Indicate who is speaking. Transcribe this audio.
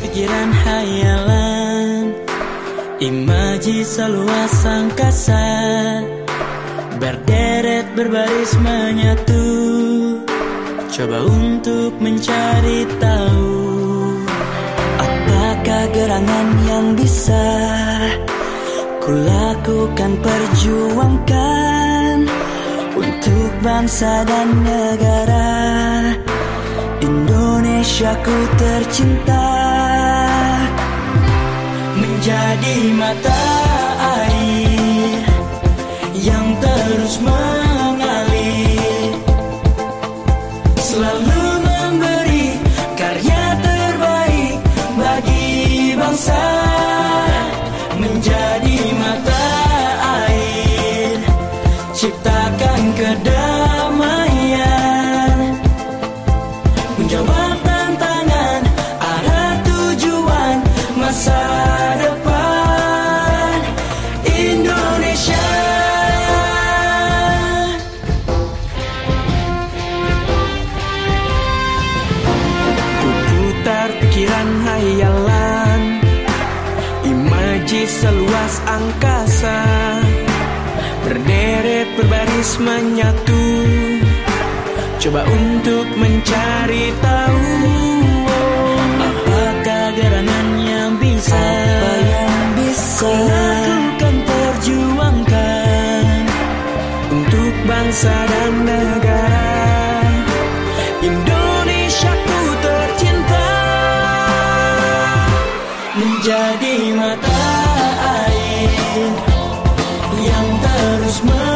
Speaker 1: pikiran hayalan Imaji seluas angkasa Berderet berbaris menyatu. Coba untuk mencari tahu Apakah gerangan yang bisa Kulakukan perjuangkan Untuk bangsa dan negara. Indonesia ku tercinta. Menjadi mata air Yang terus mengalir. Selalu memberi karya terbaik Bagi bangsa Menjadi mata
Speaker 2: Seluas angkasa. Berderet berbaris menyatu. Coba untuk mencari tahu
Speaker 1: Apakah gerangan yang bisa
Speaker 2: Apa yang bisa
Speaker 1: Lakukan perjuangkan
Speaker 2: Untuk bangsa dan negara? Indonesia ku tercinta
Speaker 1: Menjadi Christmas.